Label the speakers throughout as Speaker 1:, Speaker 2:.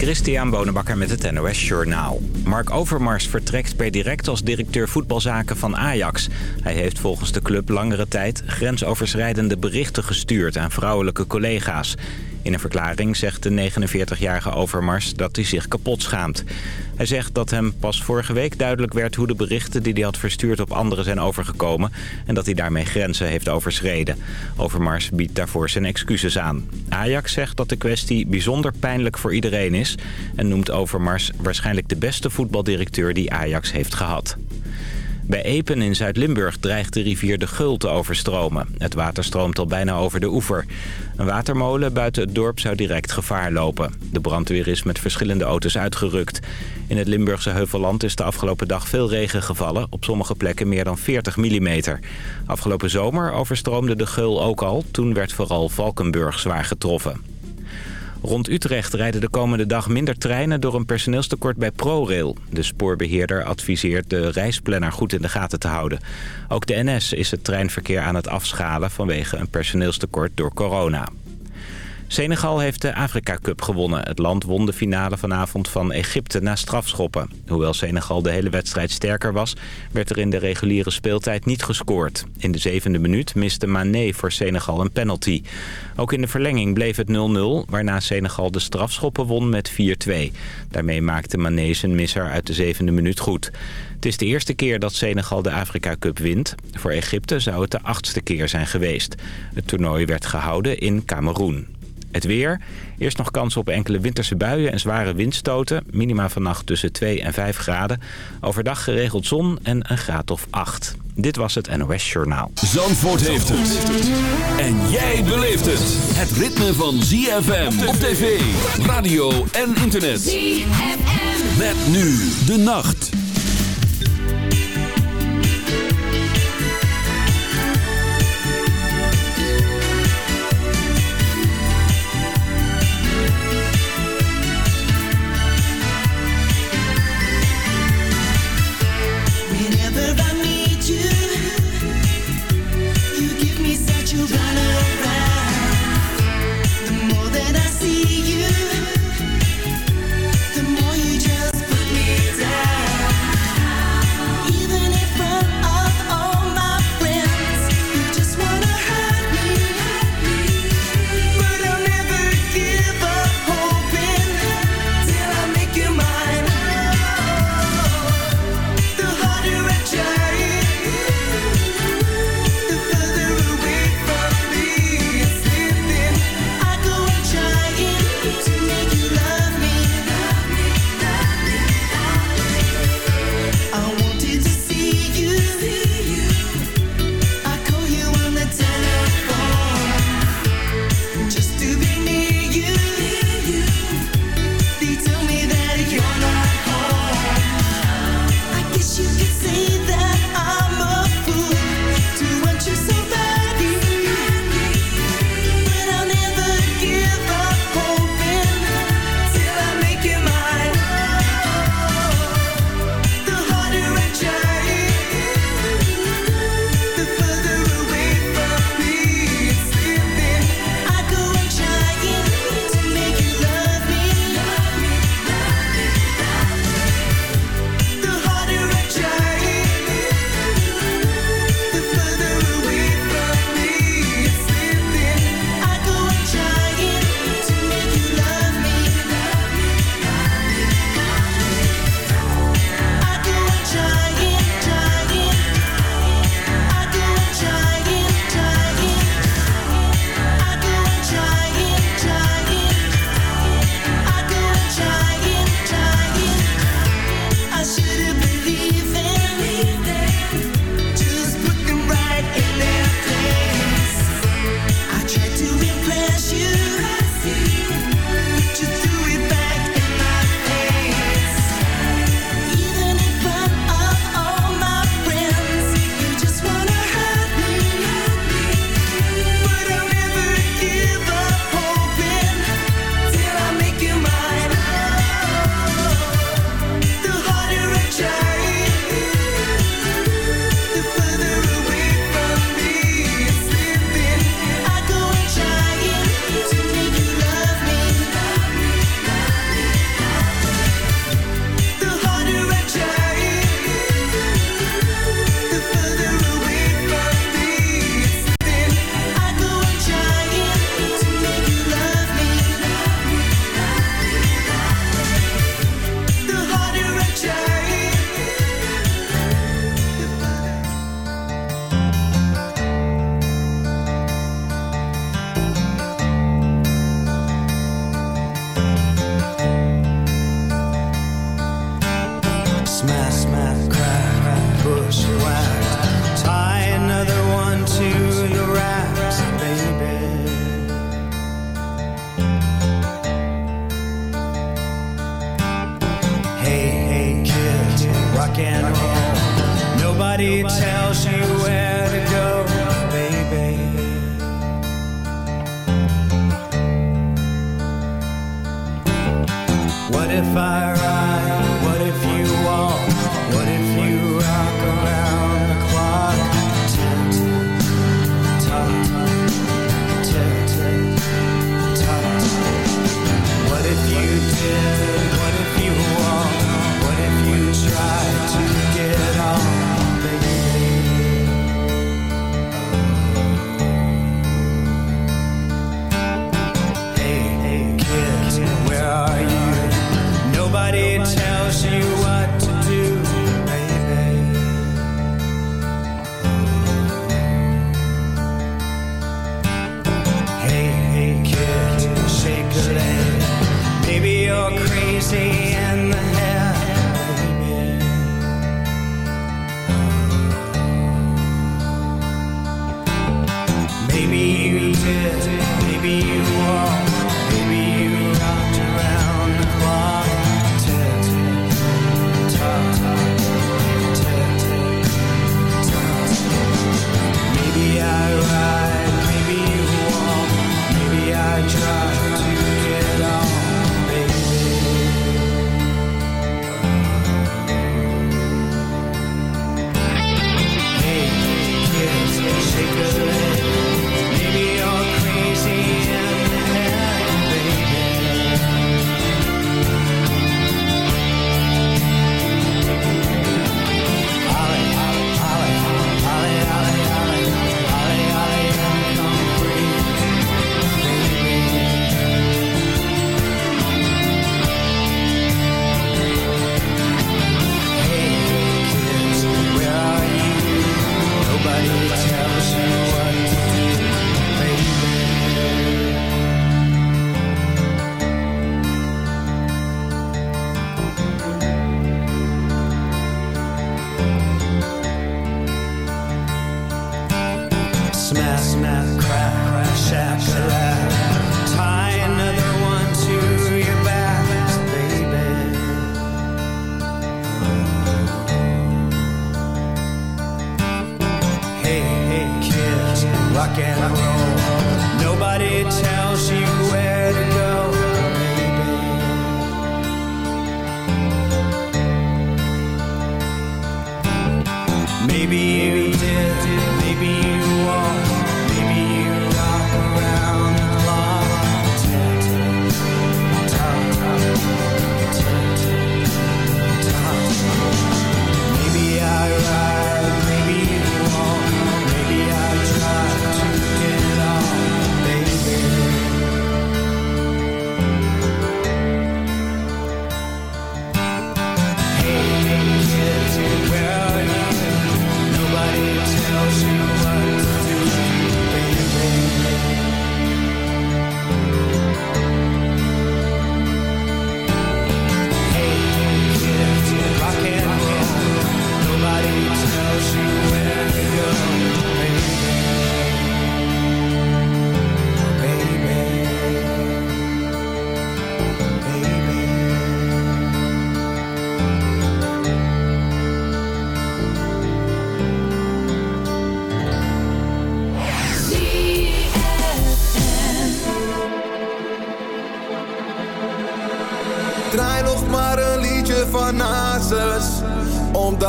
Speaker 1: Christian Bonenbakker met het NOS Journaal. Mark Overmars vertrekt per direct als directeur voetbalzaken van Ajax. Hij heeft volgens de club langere tijd grensoverschrijdende berichten gestuurd aan vrouwelijke collega's. In een verklaring zegt de 49-jarige Overmars dat hij zich kapot schaamt. Hij zegt dat hem pas vorige week duidelijk werd hoe de berichten die hij had verstuurd op anderen zijn overgekomen... en dat hij daarmee grenzen heeft overschreden. Overmars biedt daarvoor zijn excuses aan. Ajax zegt dat de kwestie bijzonder pijnlijk voor iedereen is... en noemt Overmars waarschijnlijk de beste voetbaldirecteur die Ajax heeft gehad. Bij Epen in Zuid-Limburg dreigt de rivier de Gul te overstromen. Het water stroomt al bijna over de oever. Een watermolen buiten het dorp zou direct gevaar lopen. De brandweer is met verschillende auto's uitgerukt. In het Limburgse Heuvelland is de afgelopen dag veel regen gevallen. Op sommige plekken meer dan 40 mm. Afgelopen zomer overstroomde de Geul ook al. Toen werd vooral Valkenburg zwaar getroffen. Rond Utrecht rijden de komende dag minder treinen door een personeelstekort bij ProRail. De spoorbeheerder adviseert de reisplanner goed in de gaten te houden. Ook de NS is het treinverkeer aan het afschalen vanwege een personeelstekort door corona. Senegal heeft de Afrika Cup gewonnen. Het land won de finale vanavond van Egypte na strafschoppen. Hoewel Senegal de hele wedstrijd sterker was... werd er in de reguliere speeltijd niet gescoord. In de zevende minuut miste Mané voor Senegal een penalty. Ook in de verlenging bleef het 0-0... waarna Senegal de strafschoppen won met 4-2. Daarmee maakte Mané zijn misser uit de zevende minuut goed. Het is de eerste keer dat Senegal de Afrika Cup wint. Voor Egypte zou het de achtste keer zijn geweest. Het toernooi werd gehouden in Cameroen. Het weer. Eerst nog kans op enkele winterse buien en zware windstoten. Minima vannacht tussen 2 en 5 graden. Overdag geregeld zon en een graad of 8. Dit was het NOS Journaal.
Speaker 2: Zandvoort heeft het. En jij beleeft het. Het ritme van ZFM op tv, radio en internet. ZFM. Met nu de nacht.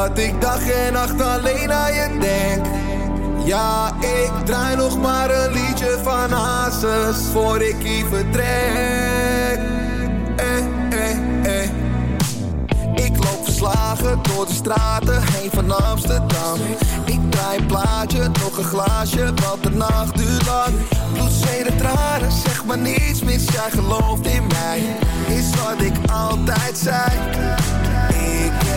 Speaker 3: Omdat ik dag en nacht alleen aan je denk. Ja, ik draai nog maar een liedje van Hazes Voor ik hier vertrek Eh, eh, eh. Ik loop verslagen door de straten heen van Amsterdam. Ik draai een plaatje, nog een glaasje, want de nacht duurt lang. Bloed, en tranen, zeg maar niets mis, jij gelooft in mij. Is wat ik altijd zei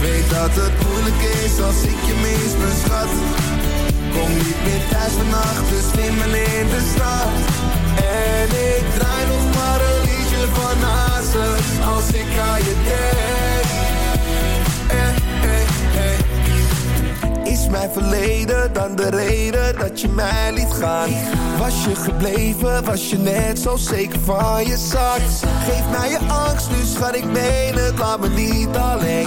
Speaker 3: Weet dat het moeilijk is als ik je mis, mijn schat Kom niet meer thuis vannacht, dus slimmen in de straat En ik draai nog maar een liedje van Hazes Als ik aan je denk eh, eh, eh. Is mijn verleden dan de reden dat je mij liet gaan? Was je gebleven, was je net zo zeker van je zak? Geef mij je angst, nu schat ik het, laat me niet alleen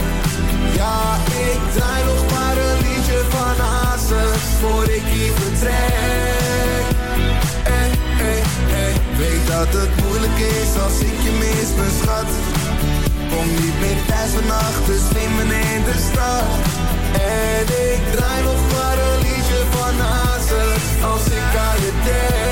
Speaker 3: Ja, ik draai nog maar een liedje van Hazes Voor ik hier vertrek eh, eh, eh. Weet dat het moeilijk is als ik je mis, mijn schat Kom niet meer thuis vannacht, dus neem in de stad En ik draai nog maar een liedje van Hazes Als ik aan je denk.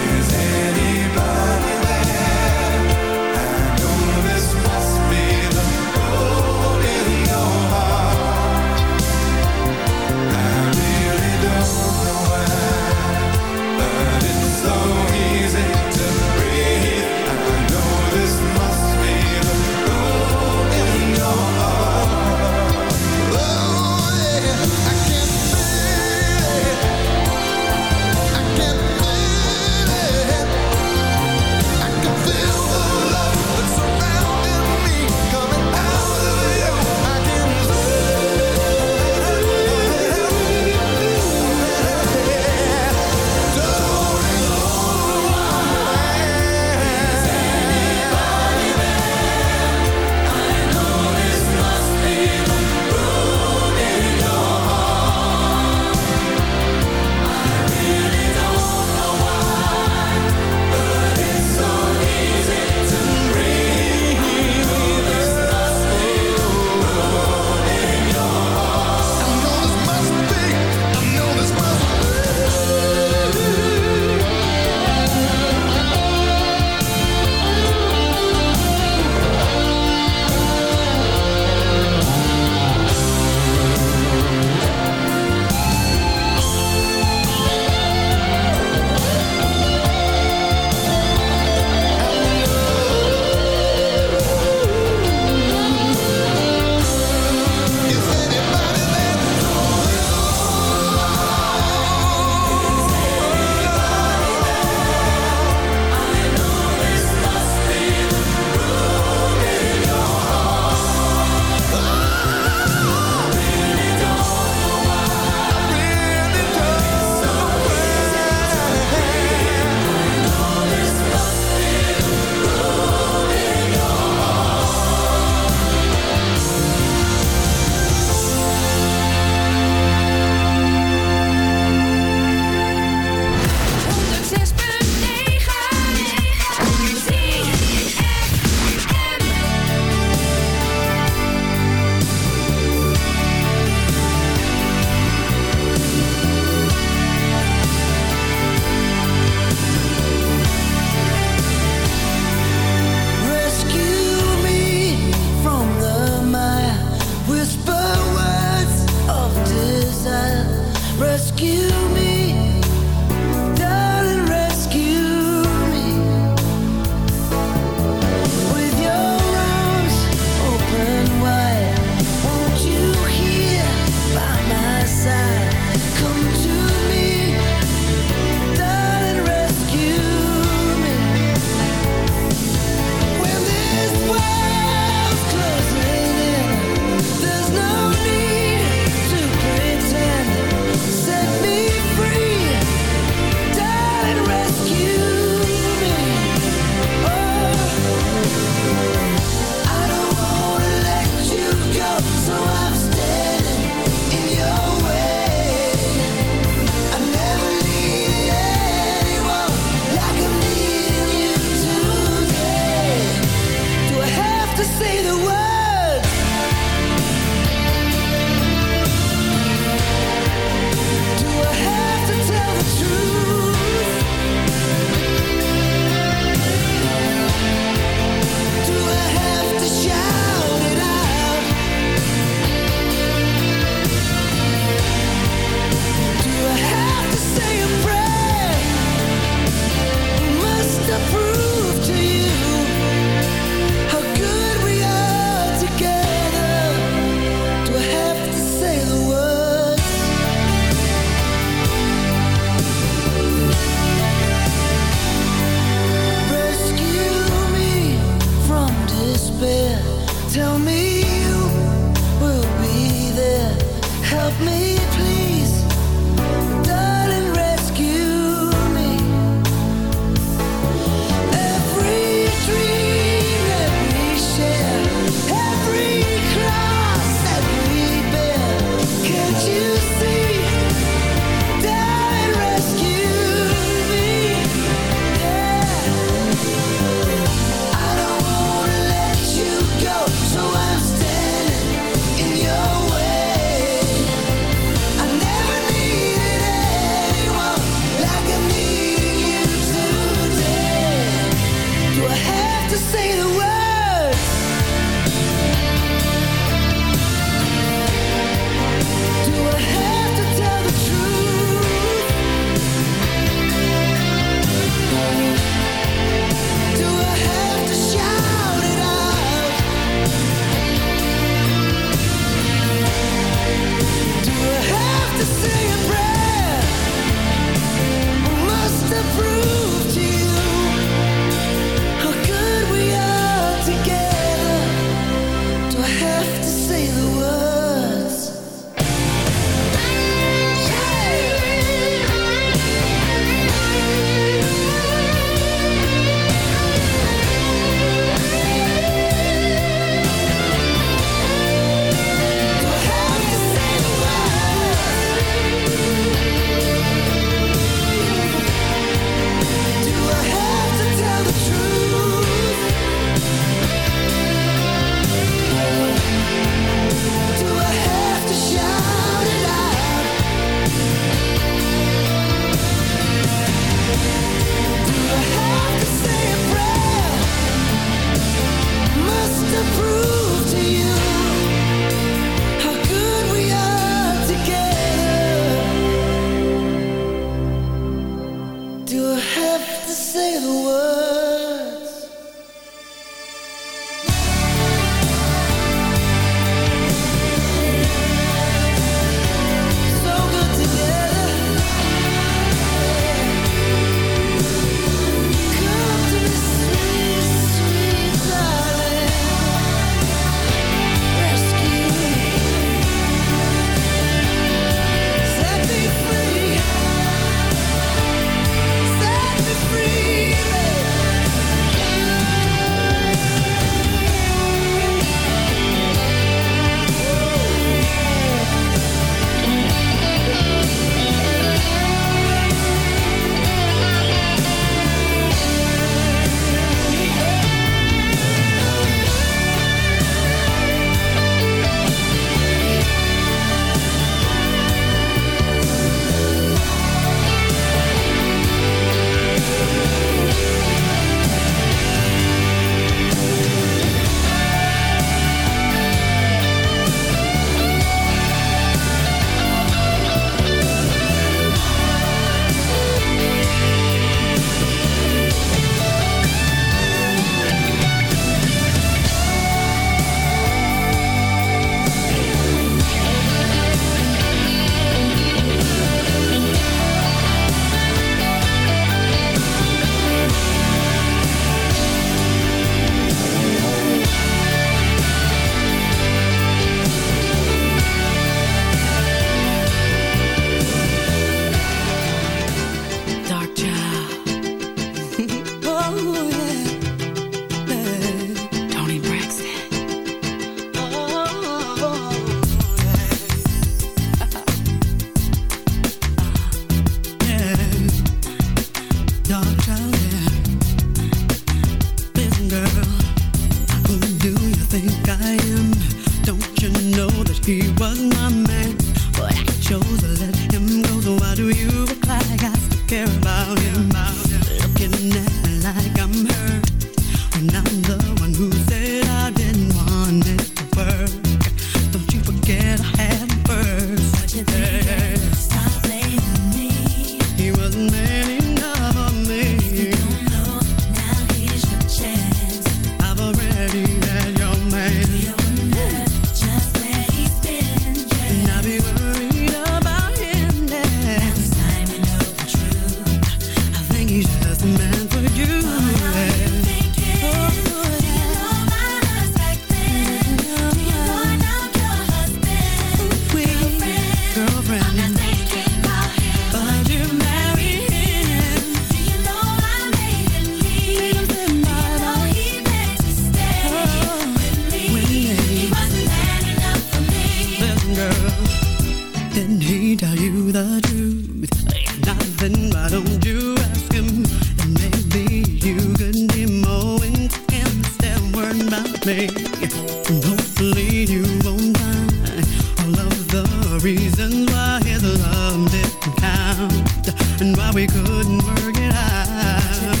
Speaker 4: I hear the love
Speaker 5: didn't count and why we couldn't work it out.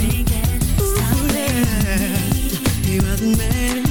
Speaker 5: Ooh, yeah.
Speaker 6: He wasn't married.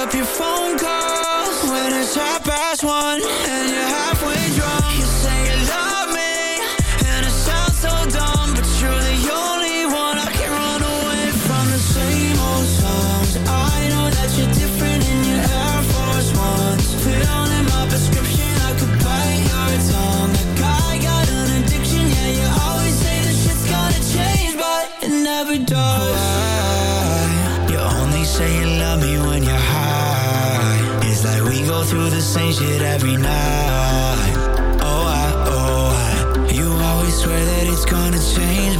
Speaker 6: up your phone call. it every night. Oh, I, oh, I. You always swear that it's gonna change.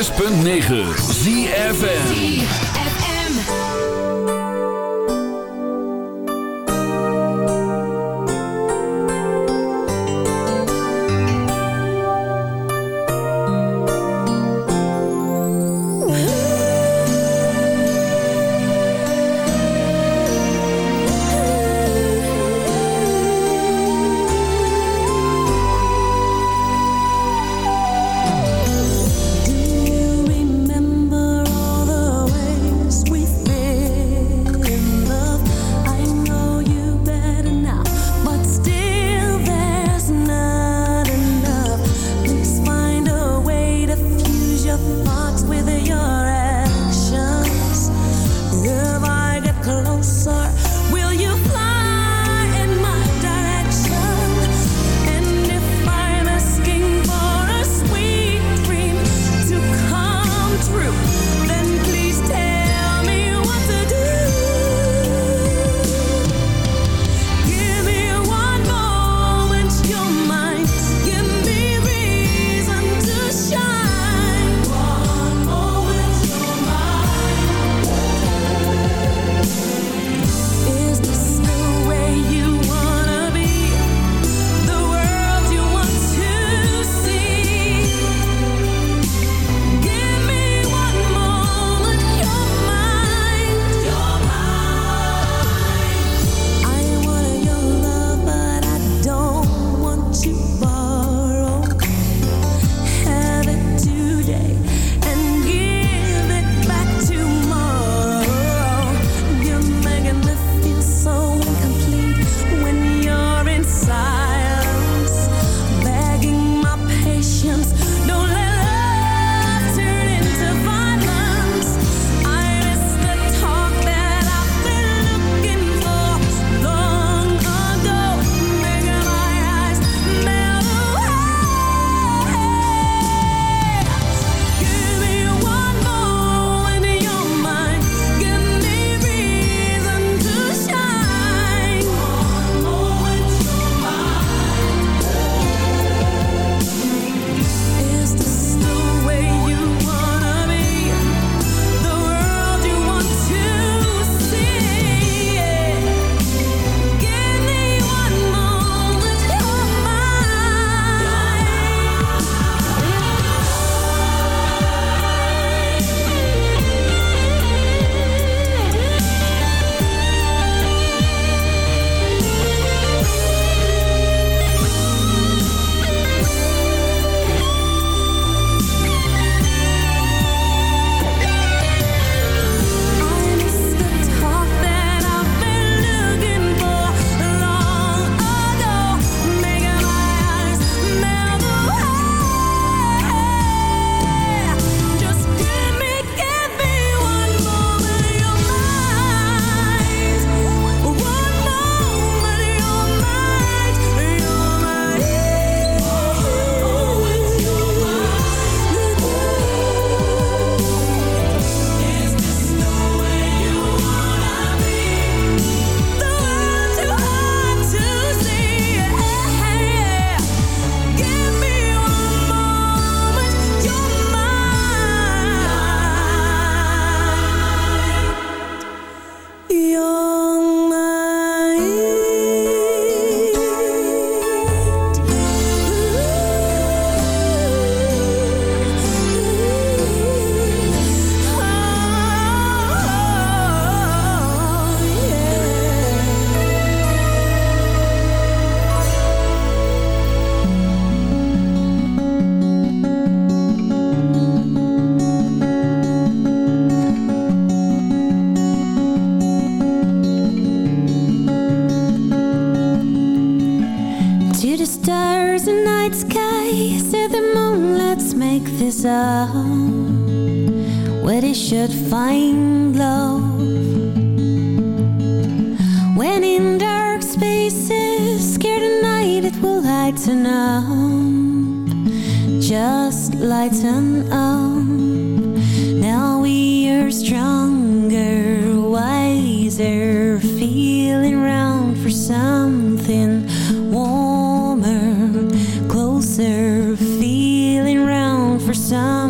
Speaker 7: 106.9 night sky said the
Speaker 2: moon
Speaker 8: let's make this up. Where they should find love. When in dark spaces scared at night it will lighten up. Just lighten up. Now we are strong. Some.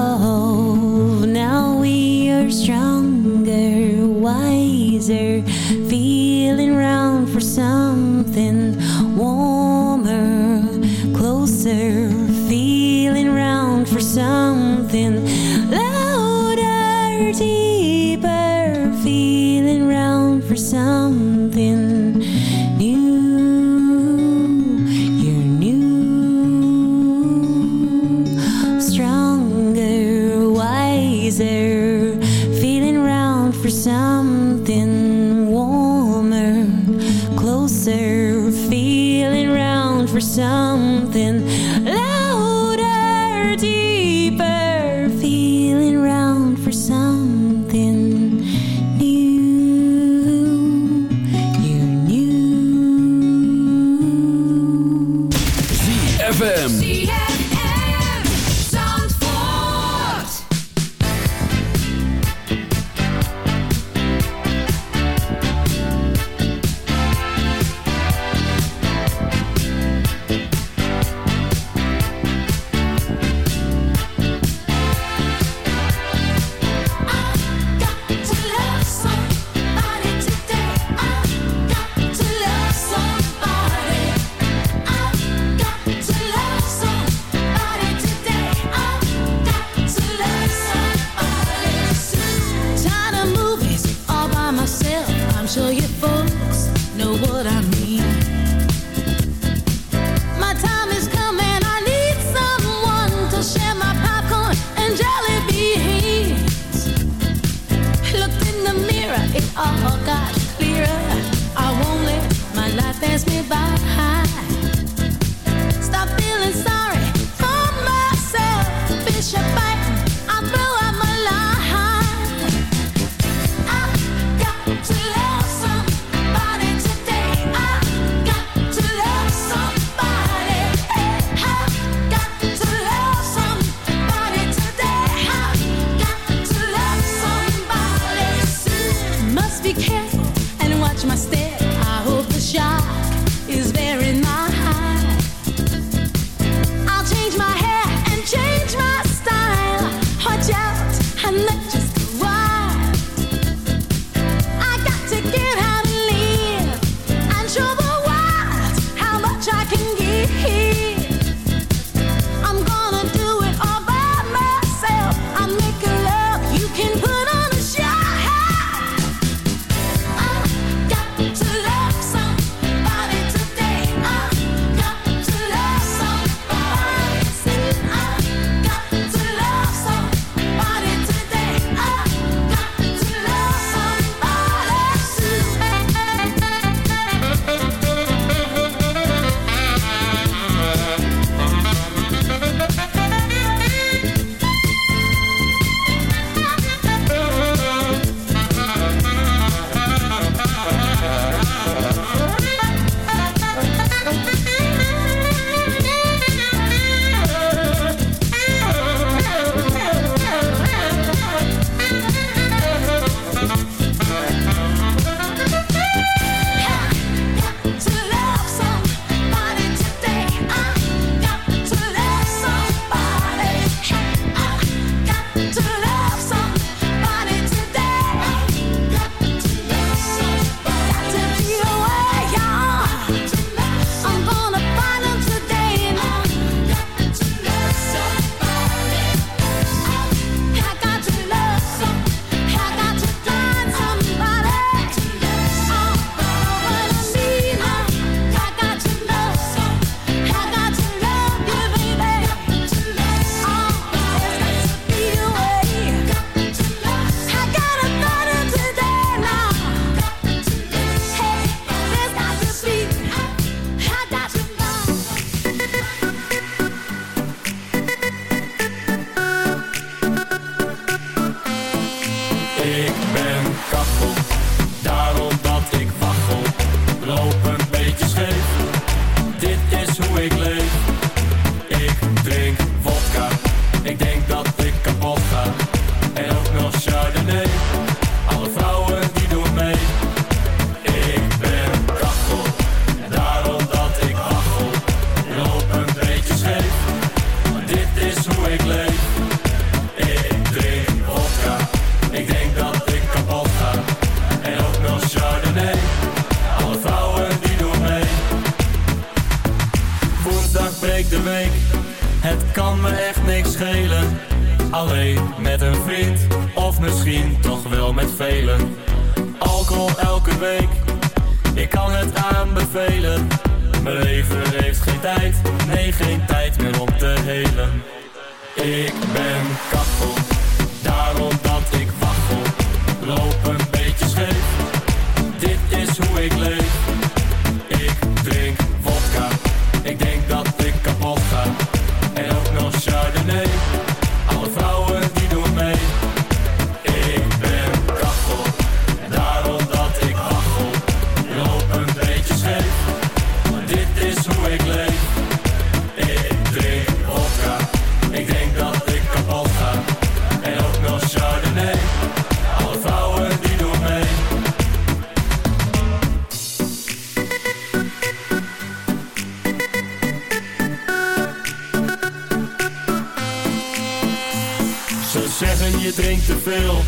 Speaker 9: Ik drink te veel.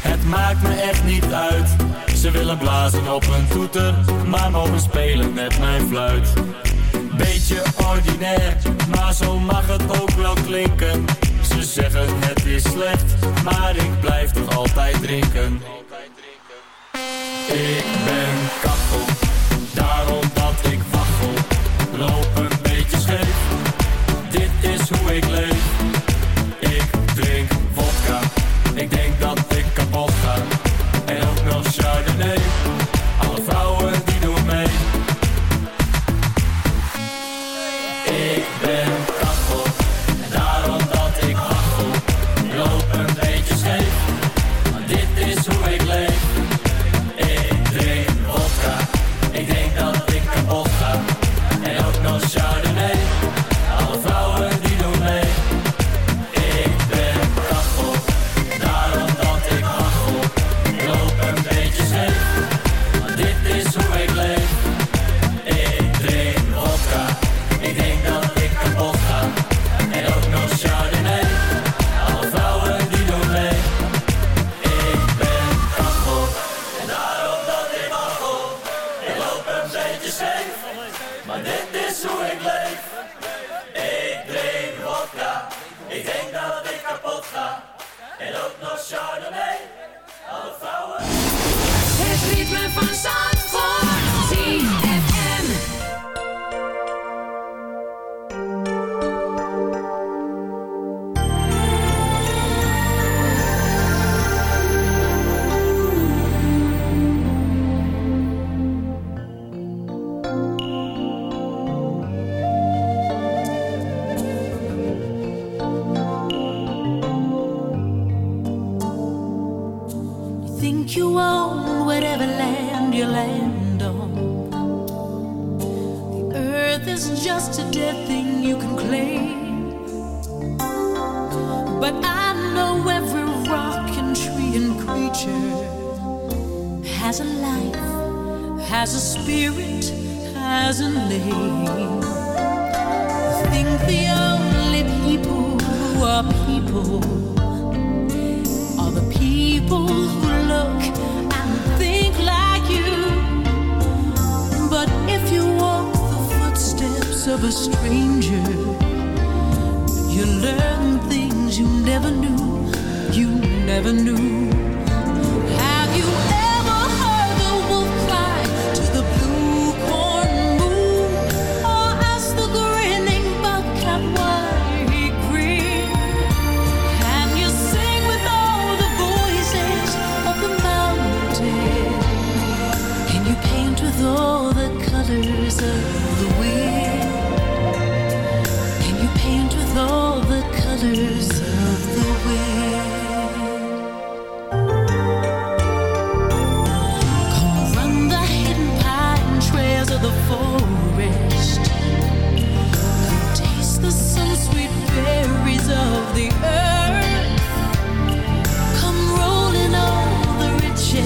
Speaker 9: Het maakt me echt niet uit. Ze willen blazen op een toeter Maar mogen spelen met mijn fluit. Beetje ordinair Maar zo mag het ook wel klinken. Ze zeggen het is slecht Maar ik blijf toch altijd drinken. Ik ben kapot.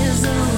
Speaker 9: is
Speaker 8: a